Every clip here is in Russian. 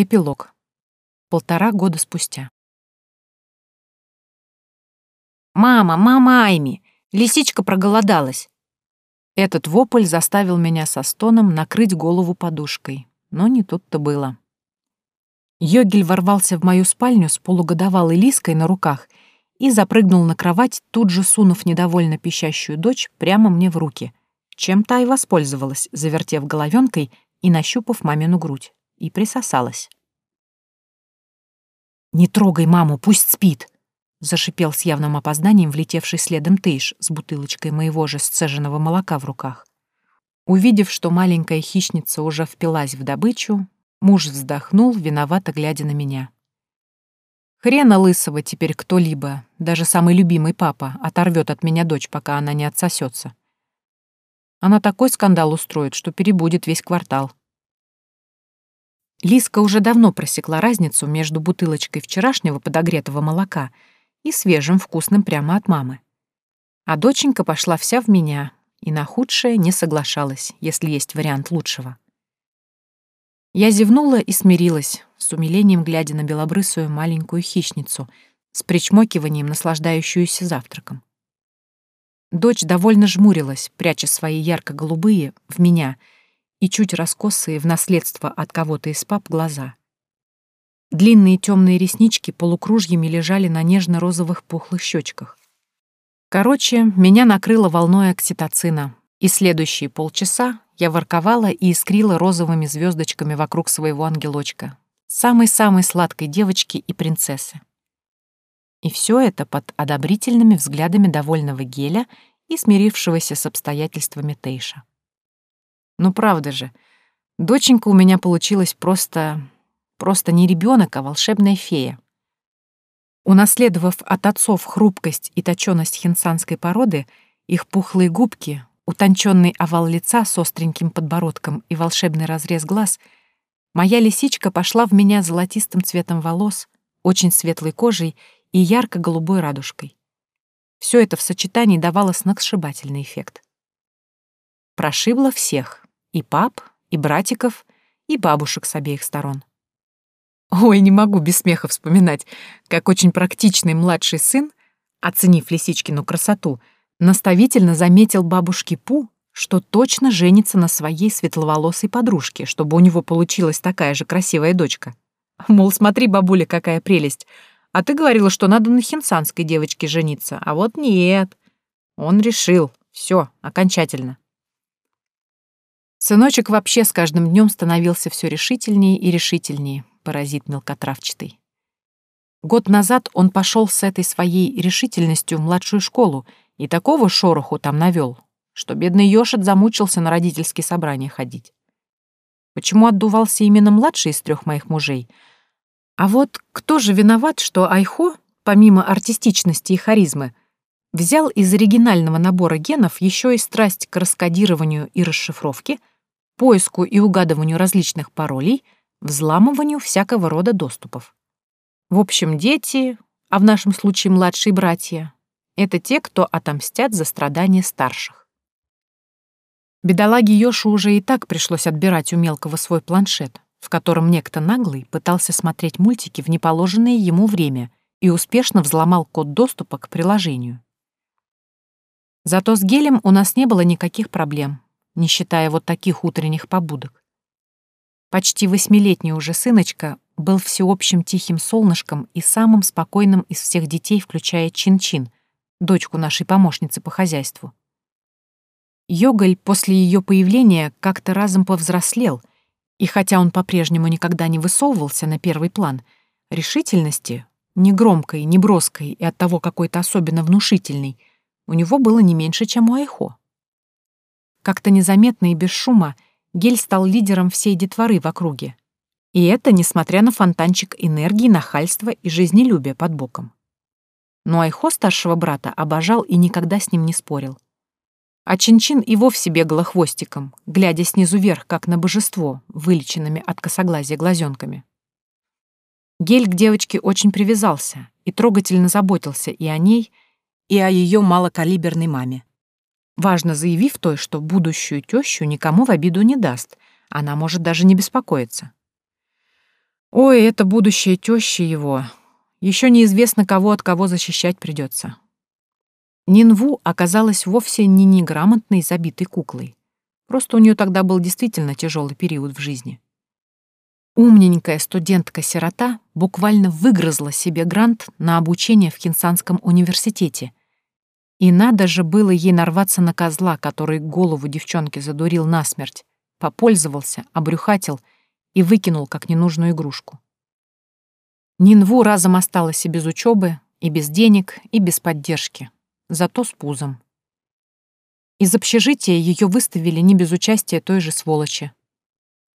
Эпилог. Полтора года спустя. «Мама, мама Айми! Лисичка проголодалась!» Этот вопль заставил меня со стоном накрыть голову подушкой, но не тут-то было. Йогель ворвался в мою спальню с полугодовалой лиской на руках и запрыгнул на кровать, тут же сунув недовольно пищащую дочь прямо мне в руки, чем та и воспользовалась, завертев головенкой и нащупав мамину грудь и присосалась. «Не трогай маму, пусть спит!» — зашипел с явным опозданием влетевший следом Тейш с бутылочкой моего же сцеженного молока в руках. Увидев, что маленькая хищница уже впилась в добычу, муж вздохнул, виновато глядя на меня. Хрена лысого теперь кто-либо, даже самый любимый папа, оторвет от меня дочь, пока она не отсосется. Она такой скандал устроит, что перебудет весь квартал. Лиска уже давно просекла разницу между бутылочкой вчерашнего подогретого молока и свежим вкусным прямо от мамы. А доченька пошла вся в меня и на худшее не соглашалась, если есть вариант лучшего. Я зевнула и смирилась, с умилением глядя на белобрысую маленькую хищницу, с причмокиванием наслаждающуюся завтраком. Дочь довольно жмурилась, пряча свои ярко-голубые в меня — и чуть раскосые в наследство от кого-то из пап глаза. Длинные темные реснички полукружьями лежали на нежно-розовых пухлых щечках. Короче, меня накрыло волной окситоцина, и следующие полчаса я ворковала и искрила розовыми звездочками вокруг своего ангелочка, самой-самой сладкой девочки и принцессы. И все это под одобрительными взглядами довольного Геля и смирившегося с обстоятельствами Тейша. Ну правда же, доченька у меня получилась просто... просто не ребенок, а волшебная фея. Унаследовав от отцов хрупкость и точёность хинсанской породы, их пухлые губки, утонченный овал лица с остреньким подбородком и волшебный разрез глаз, моя лисичка пошла в меня золотистым цветом волос, очень светлой кожей и ярко-голубой радужкой. Все это в сочетании давало сногсшибательный эффект. Прошибло всех, и пап, и братиков, и бабушек с обеих сторон. Ой, не могу без смеха вспоминать, как очень практичный младший сын, оценив лисичкину красоту, наставительно заметил бабушке Пу, что точно женится на своей светловолосой подружке, чтобы у него получилась такая же красивая дочка. Мол, смотри, бабуля, какая прелесть. А ты говорила, что надо на хинсанской девочке жениться. А вот нет. Он решил. Все, окончательно. Сыночек вообще с каждым днем становился все решительнее и решительнее, паразит мелкотравчатый. Год назад он пошел с этой своей решительностью в младшую школу и такого шороху там навел, что бедный Ёшит замучился на родительские собрания ходить. Почему отдувался именно младший из трех моих мужей? А вот кто же виноват, что Айхо, помимо артистичности и харизмы, взял из оригинального набора генов еще и страсть к раскодированию и расшифровке, поиску и угадыванию различных паролей, взламыванию всякого рода доступов. В общем, дети, а в нашем случае младшие братья, это те, кто отомстят за страдания старших. Бедолаге Ёшу уже и так пришлось отбирать у мелкого свой планшет, в котором некто наглый пытался смотреть мультики в неположенное ему время и успешно взломал код доступа к приложению. Зато с гелем у нас не было никаких проблем, не считая вот таких утренних побудок. Почти восьмилетний уже сыночка был всеобщим тихим солнышком и самым спокойным из всех детей, включая Чин-Чин, дочку нашей помощницы по хозяйству. Йогаль после ее появления как-то разом повзрослел, и хотя он по-прежнему никогда не высовывался на первый план, решительности, не громкой, не броской и оттого какой-то особенно внушительной, у него было не меньше, чем у Айхо. Как-то незаметно и без шума Гель стал лидером всей детворы в округе. И это несмотря на фонтанчик энергии, нахальства и жизнелюбия под боком. Но Айхо старшего брата обожал и никогда с ним не спорил. А Чинчин и вовсе бегала хвостиком, глядя снизу вверх, как на божество, вылеченными от косоглазия глазенками. Гель к девочке очень привязался и трогательно заботился и о ней, и о ее малокалиберной маме важно заявив той, что будущую тещу никому в обиду не даст, она может даже не беспокоиться. Ой, это будущее теща его. Еще неизвестно, кого от кого защищать придется. Нинву оказалась вовсе не неграмотной забитой куклой. Просто у нее тогда был действительно тяжелый период в жизни. Умненькая студентка-сирота буквально выгрызла себе грант на обучение в Хинсанском университете. И надо же было ей нарваться на козла, который голову девчонки задурил насмерть, попользовался, обрюхатил и выкинул как ненужную игрушку. Нинву разом осталась и без учебы, и без денег, и без поддержки, зато с пузом. Из общежития ее выставили не без участия той же сволочи,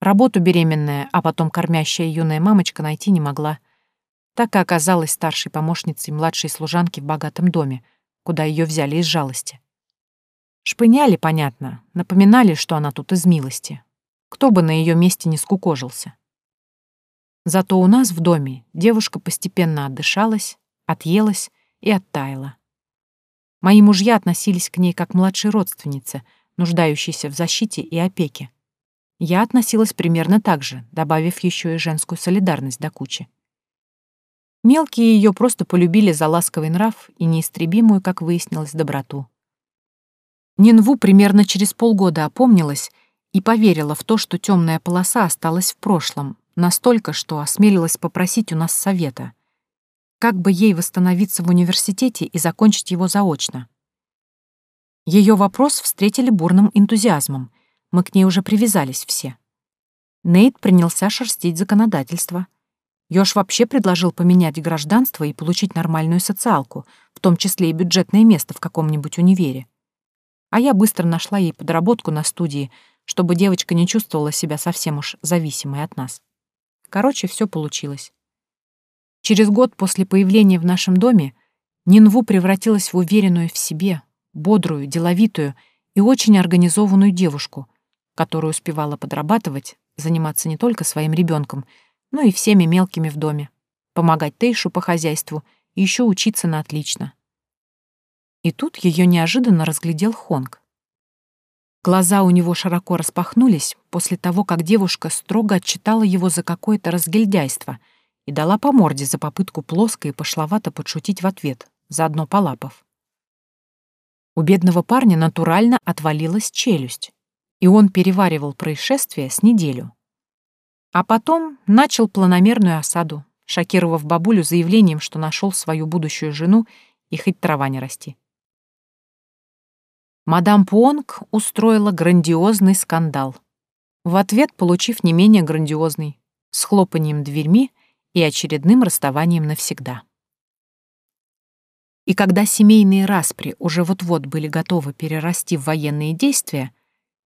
Работу беременная, а потом кормящая юная мамочка найти не могла. Так и оказалась старшей помощницей младшей служанки в богатом доме, куда ее взяли из жалости. Шпыняли, понятно, напоминали, что она тут из милости. Кто бы на ее месте не скукожился. Зато у нас в доме девушка постепенно отдышалась, отъелась и оттаяла. Мои мужья относились к ней как младшей родственнице, нуждающейся в защите и опеке. Я относилась примерно так же, добавив еще и женскую солидарность до кучи. Мелкие ее просто полюбили за ласковый нрав и неистребимую, как выяснилось, доброту. Нинву примерно через полгода опомнилась и поверила в то, что темная полоса осталась в прошлом, настолько, что осмелилась попросить у нас совета. Как бы ей восстановиться в университете и закончить его заочно? Ее вопрос встретили бурным энтузиазмом — мы к ней уже привязались все. Нейт принялся шерстить законодательство. Ёж вообще предложил поменять гражданство и получить нормальную социалку, в том числе и бюджетное место в каком-нибудь универе. А я быстро нашла ей подработку на студии, чтобы девочка не чувствовала себя совсем уж зависимой от нас. Короче, все получилось. Через год после появления в нашем доме Нинву превратилась в уверенную в себе, бодрую, деловитую и очень организованную девушку — которая успевала подрабатывать, заниматься не только своим ребенком, но и всеми мелкими в доме, помогать Тейшу по хозяйству и еще учиться на отлично. И тут ее неожиданно разглядел Хонг. Глаза у него широко распахнулись после того, как девушка строго отчитала его за какое-то разгильдяйство и дала по морде за попытку плоско и пошловато подшутить в ответ, заодно полапав. У бедного парня натурально отвалилась челюсть и он переваривал происшествие с неделю. А потом начал планомерную осаду, шокировав бабулю заявлением, что нашел свою будущую жену и хоть трава не расти. Мадам Пуонг устроила грандиозный скандал. В ответ получив не менее грандиозный, с хлопанием дверьми и очередным расставанием навсегда. И когда семейные распри уже вот-вот были готовы перерасти в военные действия,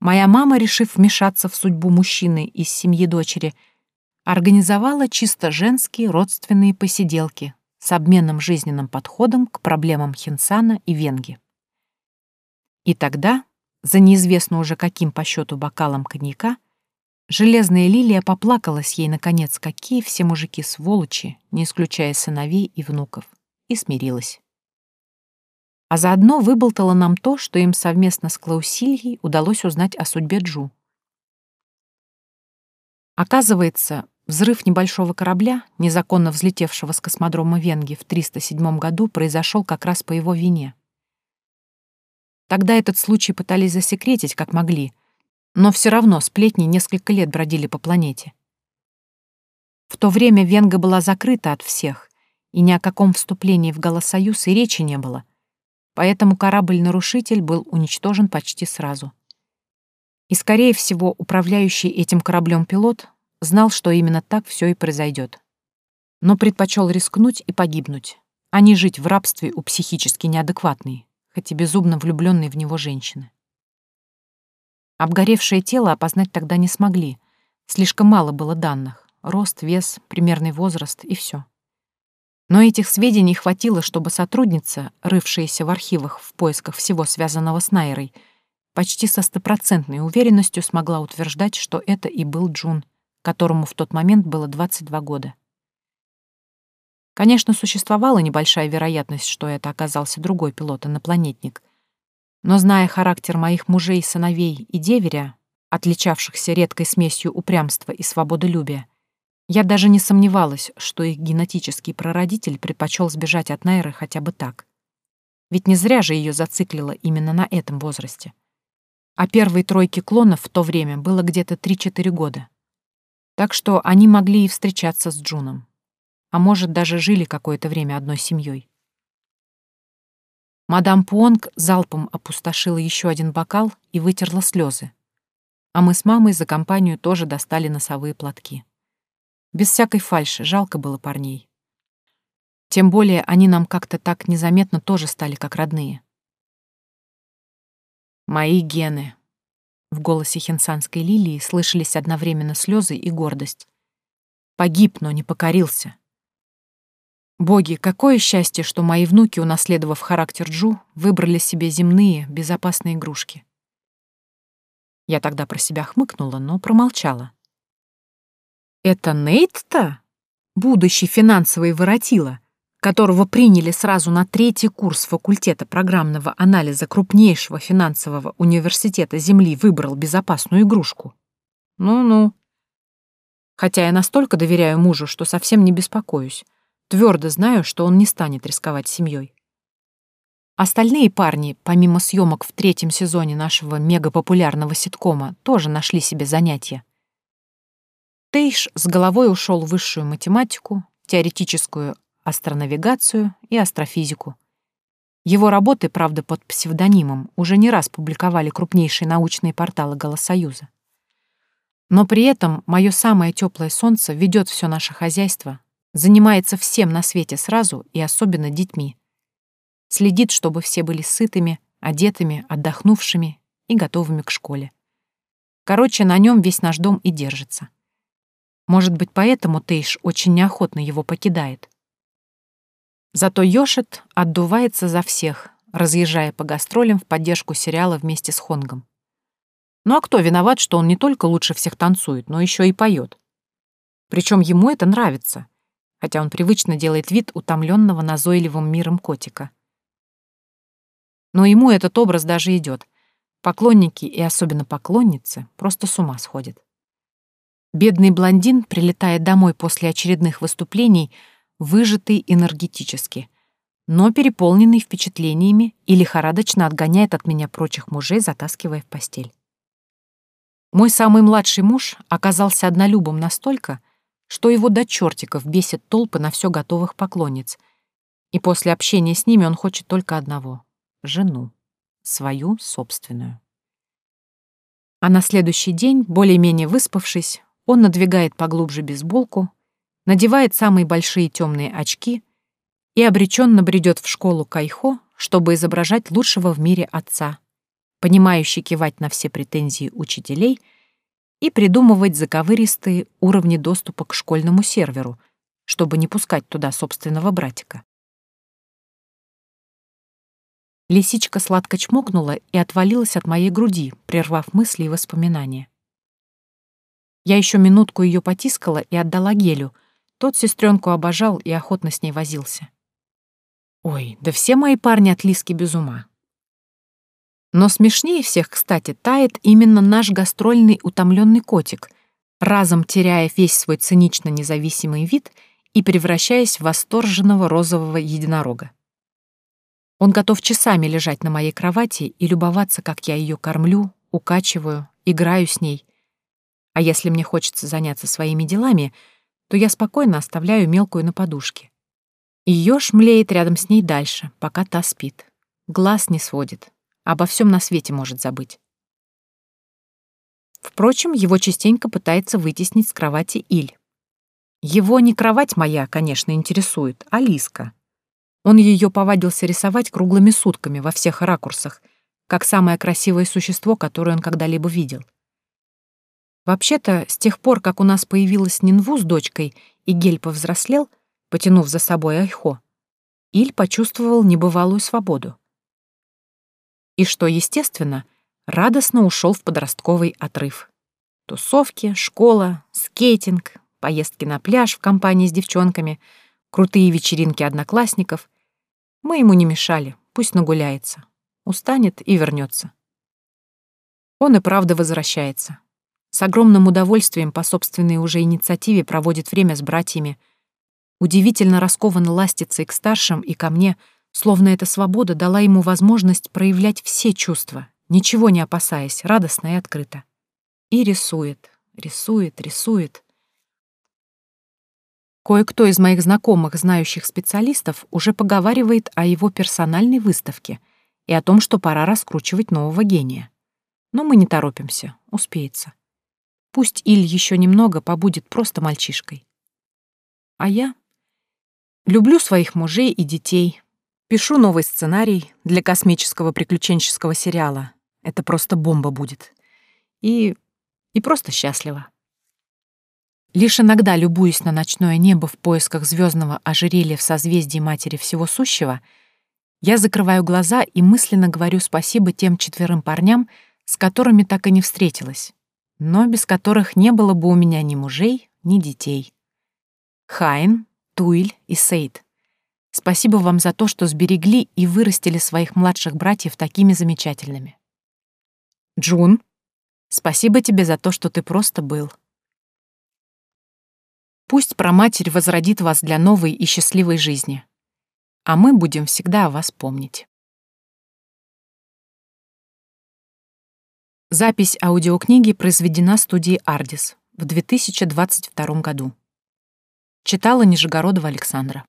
Моя мама, решив вмешаться в судьбу мужчины из семьи дочери, организовала чисто женские родственные посиделки с обменным жизненным подходом к проблемам Хинсана и Венги. И тогда, за неизвестно уже каким по счету бокалом коньяка, железная лилия поплакалась ей, наконец, какие все мужики сволочи, не исключая сыновей и внуков, и смирилась а заодно выболтала нам то, что им совместно с Клаусильей удалось узнать о судьбе Джу. Оказывается, взрыв небольшого корабля, незаконно взлетевшего с космодрома Венги в 307 году, произошел как раз по его вине. Тогда этот случай пытались засекретить, как могли, но все равно сплетни несколько лет бродили по планете. В то время Венга была закрыта от всех, и ни о каком вступлении в Голосоюз и речи не было, поэтому корабль-нарушитель был уничтожен почти сразу. И, скорее всего, управляющий этим кораблем пилот знал, что именно так все и произойдет. Но предпочел рискнуть и погибнуть, а не жить в рабстве у психически неадекватной, хоть и безумно влюбленной в него женщины. Обгоревшее тело опознать тогда не смогли, слишком мало было данных — рост, вес, примерный возраст и все. Но этих сведений хватило, чтобы сотрудница, рывшаяся в архивах в поисках всего связанного с Найрой, почти со стопроцентной уверенностью смогла утверждать, что это и был Джун, которому в тот момент было 22 года. Конечно, существовала небольшая вероятность, что это оказался другой пилот-инопланетник. Но зная характер моих мужей, сыновей и деверя, отличавшихся редкой смесью упрямства и свободолюбия, Я даже не сомневалась, что их генетический прародитель предпочел сбежать от Найры хотя бы так. Ведь не зря же ее зациклило именно на этом возрасте. А первой тройке клонов в то время было где-то 3-4 года. Так что они могли и встречаться с Джуном. А может, даже жили какое-то время одной семьей. Мадам Пуонг залпом опустошила еще один бокал и вытерла слезы. А мы с мамой за компанию тоже достали носовые платки. Без всякой фальши, жалко было парней. Тем более они нам как-то так незаметно тоже стали как родные. «Мои гены». В голосе хинсанской лилии слышались одновременно слезы и гордость. «Погиб, но не покорился. Боги, какое счастье, что мои внуки, унаследовав характер Джу, выбрали себе земные, безопасные игрушки. Я тогда про себя хмыкнула, но промолчала. Это Нейт-то? Будущий финансовый воротила, которого приняли сразу на третий курс факультета программного анализа крупнейшего финансового университета Земли выбрал безопасную игрушку. Ну-ну. Хотя я настолько доверяю мужу, что совсем не беспокоюсь. Твердо знаю, что он не станет рисковать семьей. Остальные парни, помимо съемок в третьем сезоне нашего мегапопулярного ситкома, тоже нашли себе занятия. Тейш с головой ушел в высшую математику, теоретическую астронавигацию и астрофизику. Его работы, правда, под псевдонимом, уже не раз публиковали крупнейшие научные порталы Голосоюза. Но при этом мое самое теплое солнце ведет все наше хозяйство, Занимается всем на свете сразу и особенно детьми. Следит, чтобы все были сытыми, одетыми, отдохнувшими и готовыми к школе. Короче, на нем весь наш дом и держится. Может быть, поэтому Тейш очень неохотно его покидает. Зато Йошет отдувается за всех, разъезжая по гастролям в поддержку сериала вместе с Хонгом. Ну а кто виноват, что он не только лучше всех танцует, но еще и поет? Причем ему это нравится — хотя он привычно делает вид утомленного назойливым миром котика. Но ему этот образ даже идет. Поклонники и особенно поклонницы просто с ума сходят. Бедный блондин прилетает домой после очередных выступлений, выжатый энергетически, но переполненный впечатлениями и лихорадочно отгоняет от меня прочих мужей, затаскивая в постель. Мой самый младший муж оказался однолюбом настолько, что его до чертиков бесит толпы на все готовых поклонниц. И после общения с ними он хочет только одного — жену, свою собственную. А на следующий день, более-менее выспавшись, он надвигает поглубже бейсболку, надевает самые большие темные очки и обреченно бредет в школу Кайхо, чтобы изображать лучшего в мире отца, понимающий кивать на все претензии учителей — и придумывать заковыристые уровни доступа к школьному серверу, чтобы не пускать туда собственного братика. Лисичка сладко чмокнула и отвалилась от моей груди, прервав мысли и воспоминания. Я еще минутку ее потискала и отдала Гелю. Тот сестренку обожал и охотно с ней возился. Ой, да все мои парни от Лиски без ума. Но смешнее всех, кстати, тает именно наш гастрольный утомленный котик, разом теряя весь свой цинично независимый вид и превращаясь в восторженного розового единорога. Он готов часами лежать на моей кровати и любоваться, как я ее кормлю, укачиваю, играю с ней. А если мне хочется заняться своими делами, то я спокойно оставляю мелкую на подушке. Ее шмлеет рядом с ней дальше, пока та спит. Глаз не сводит, обо всем на свете может забыть. Впрочем, его частенько пытается вытеснить с кровати Иль. Его не кровать моя, конечно, интересует, а Лиска. Он ее повадился рисовать круглыми сутками во всех ракурсах, как самое красивое существо, которое он когда-либо видел. Вообще-то, с тех пор, как у нас появилась Нинву с дочкой, и Гель повзрослел, потянув за собой Айхо, Иль почувствовал небывалую свободу и, что естественно, радостно ушел в подростковый отрыв. Тусовки, школа, скейтинг, поездки на пляж в компании с девчонками, крутые вечеринки одноклассников. Мы ему не мешали, пусть нагуляется. Устанет и вернется. Он и правда возвращается. С огромным удовольствием по собственной уже инициативе проводит время с братьями. Удивительно раскованно ластится и к старшим, и ко мне, словно эта свобода дала ему возможность проявлять все чувства, ничего не опасаясь, радостно и открыто. И рисует, рисует, рисует. Кое-кто из моих знакомых, знающих специалистов, уже поговаривает о его персональной выставке и о том, что пора раскручивать нового гения. Но мы не торопимся, успеется. Пусть Иль еще немного побудет просто мальчишкой. А я люблю своих мужей и детей, пишу новый сценарий для космического приключенческого сериала. Это просто бомба будет. И... и просто счастлива. Лишь иногда, любуясь на ночное небо в поисках звездного ожерелья в созвездии Матери Всего Сущего, я закрываю глаза и мысленно говорю спасибо тем четверым парням, с которыми так и не встретилась, но без которых не было бы у меня ни мужей, ни детей. Хайн, Туиль и Сейд. Спасибо вам за то, что сберегли и вырастили своих младших братьев такими замечательными. Джун, спасибо тебе за то, что ты просто был. Пусть проматерь возродит вас для новой и счастливой жизни. А мы будем всегда о вас помнить. Запись аудиокниги произведена студией «Ардис» в 2022 году. Читала Нижегородова Александра.